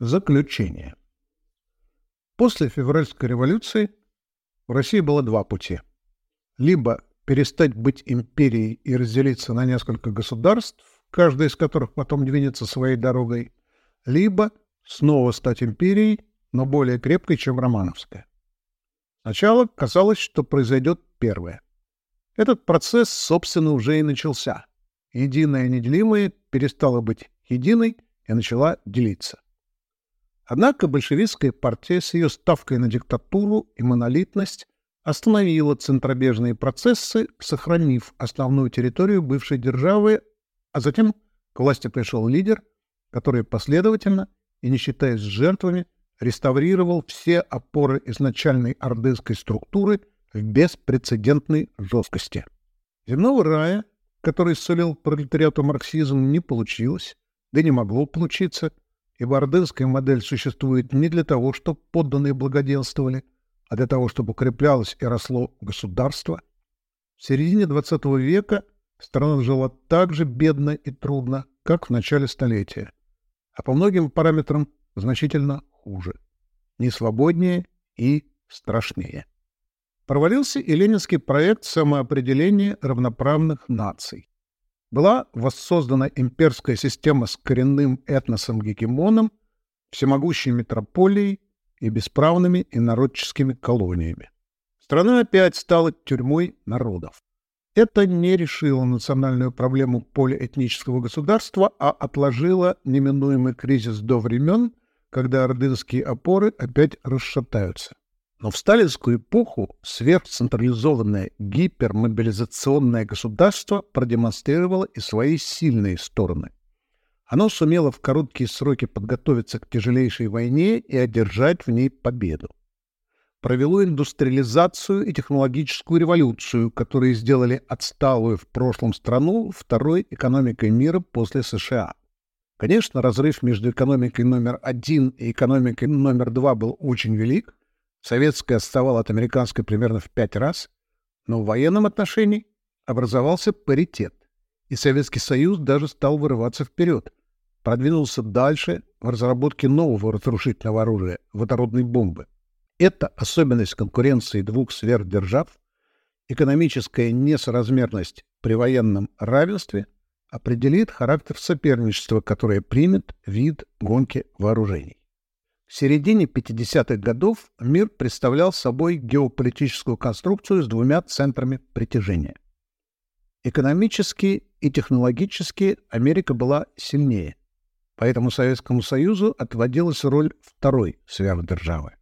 Заключение. После февральской революции в России было два пути. Либо перестать быть империей и разделиться на несколько государств, каждая из которых потом двинется своей дорогой, либо снова стать империей, но более крепкой, чем Романовская. Сначала казалось, что произойдет первое. Этот процесс, собственно, уже и начался. Единое неделимое перестало быть единой и начала делиться. Однако большевистская партия с ее ставкой на диктатуру и монолитность остановила центробежные процессы, сохранив основную территорию бывшей державы, а затем к власти пришел лидер, который последовательно и не считаясь с жертвами, реставрировал все опоры изначальной ордынской структуры в беспрецедентной жесткости. Земного рая, который сулил пролетариату марксизм, не получилось, да не могло получиться, ибо ордынская модель существует не для того, чтобы подданные благоденствовали, а для того, чтобы укреплялось и росло государство. В середине XX века страна жила так же бедно и трудно, как в начале столетия, а по многим параметрам значительно хуже, не свободнее и страшнее. Провалился и ленинский проект самоопределения равноправных наций. Была воссоздана имперская система с коренным этносом-гегемоном, всемогущей метрополией и бесправными инородческими колониями. Страна опять стала тюрьмой народов. Это не решило национальную проблему полиэтнического государства, а отложило неминуемый кризис до времен, когда ордынские опоры опять расшатаются. Но в сталинскую эпоху сверхцентрализованное гипермобилизационное государство продемонстрировало и свои сильные стороны. Оно сумело в короткие сроки подготовиться к тяжелейшей войне и одержать в ней победу. Провело индустриализацию и технологическую революцию, которые сделали отсталую в прошлом страну второй экономикой мира после США. Конечно, разрыв между экономикой номер один и экономикой номер два был очень велик. Советская отставала от американской примерно в пять раз, но в военном отношении образовался паритет, и Советский Союз даже стал вырываться вперед, продвинулся дальше в разработке нового разрушительного оружия — водородной бомбы. Эта особенность конкуренции двух сверхдержав, экономическая несоразмерность при военном равенстве — определит характер соперничества, которое примет вид гонки вооружений. В середине 50-х годов мир представлял собой геополитическую конструкцию с двумя центрами притяжения. Экономически и технологически Америка была сильнее, поэтому Советскому Союзу отводилась роль второй сверхдержавы.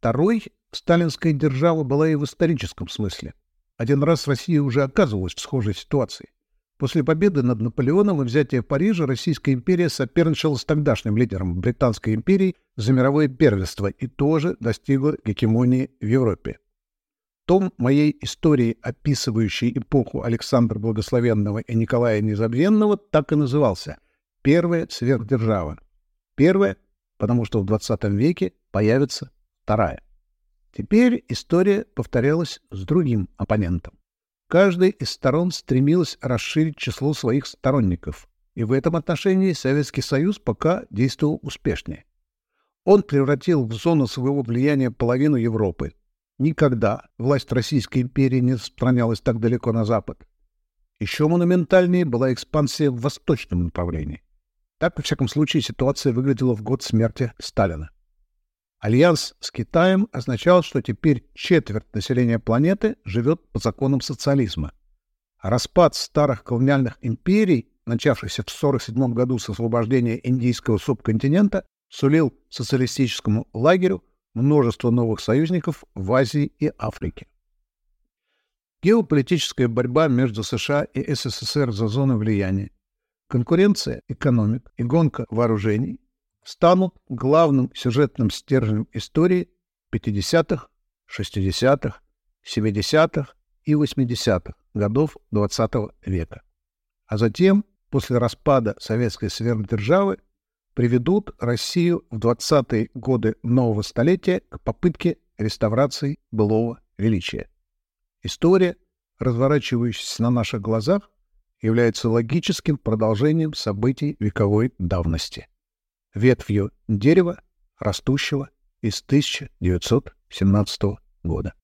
Второй сталинская держава была и в историческом смысле. Один раз Россия уже оказывалась в схожей ситуации. После победы над Наполеоном и взятия Парижа Российская империя соперничала с тогдашним лидером Британской империи за мировое первенство и тоже достигла гегемонии в Европе. Том моей истории, описывающий эпоху Александра Благословенного и Николая Незабвенного, так и назывался «Первая сверхдержава». Первая, потому что в 20 веке появится вторая. Теперь история повторялась с другим оппонентом. Каждая из сторон стремилась расширить число своих сторонников, и в этом отношении Советский Союз пока действовал успешнее. Он превратил в зону своего влияния половину Европы. Никогда власть Российской империи не распространялась так далеко на запад. Еще монументальнее была экспансия в восточном направлении. Так, во всяком случае, ситуация выглядела в год смерти Сталина. Альянс с Китаем означал, что теперь четверть населения планеты живет по законам социализма. А распад старых колониальных империй, начавшийся в 1947 году с освобождения индийского субконтинента, сулил социалистическому лагерю множество новых союзников в Азии и Африке. Геополитическая борьба между США и СССР за зоны влияния, конкуренция экономик и гонка вооружений станут главным сюжетным стержнем истории 50-х, 60-х, 70-х и 80-х годов XX -го века. А затем, после распада советской сверхдержавы, приведут Россию в 20-е годы нового столетия к попытке реставрации былого величия. История, разворачивающаяся на наших глазах, является логическим продолжением событий вековой давности. Ветвью дерева, растущего из 1917 года.